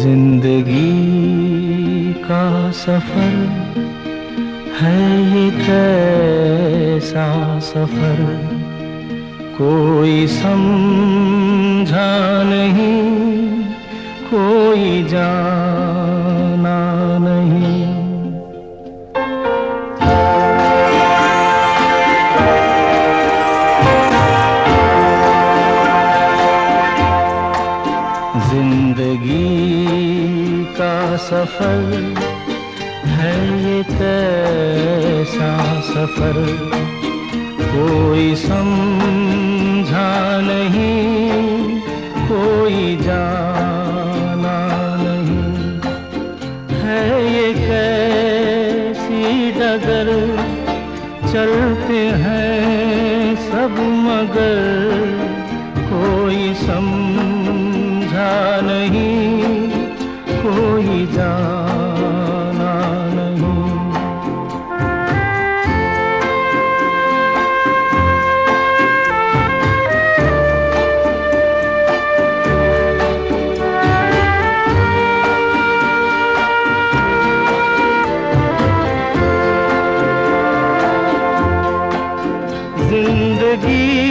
ज़िंदगी का सफ़र है ये कैसा सफ़र? कोई समझा नहीं कोई जाना ज़िंदगी का सफ़र है ये कैसा सफ़र? कोई समझा नहीं, कोई जाना नहीं। है ये कैसी डगर, चलते हैं सब मगर। कोई समझा ज़िंदगी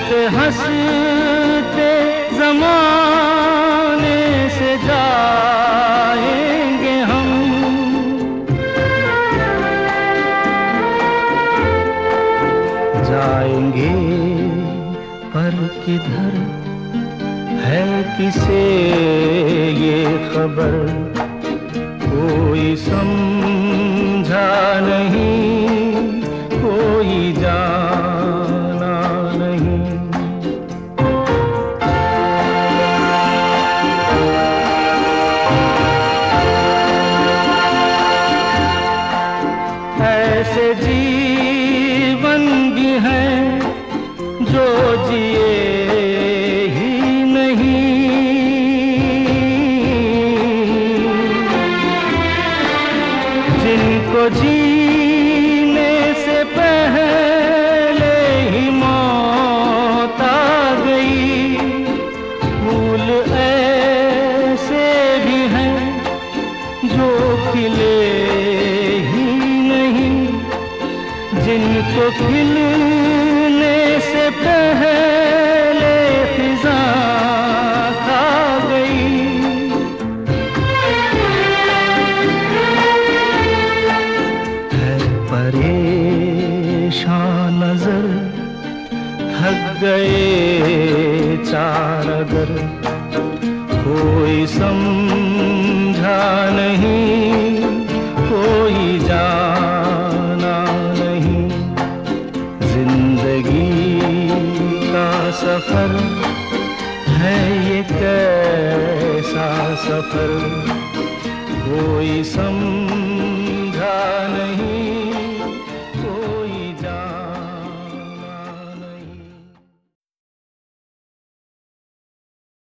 हँसते हँसते जमाने से जाएँगे हम। जाएँगे पर किधर है किसे ये खबर? कोई समझा ऐसे जीवन भी हैं जो जिए ही नहीं। जिनको जीने जिनको खिलने से पहले फिजा खा गई। है परेशान नज़र, थक गए चार अगर। कोई समझा नहीं सफ़र है ये कैसा सफ़र? कोई समझा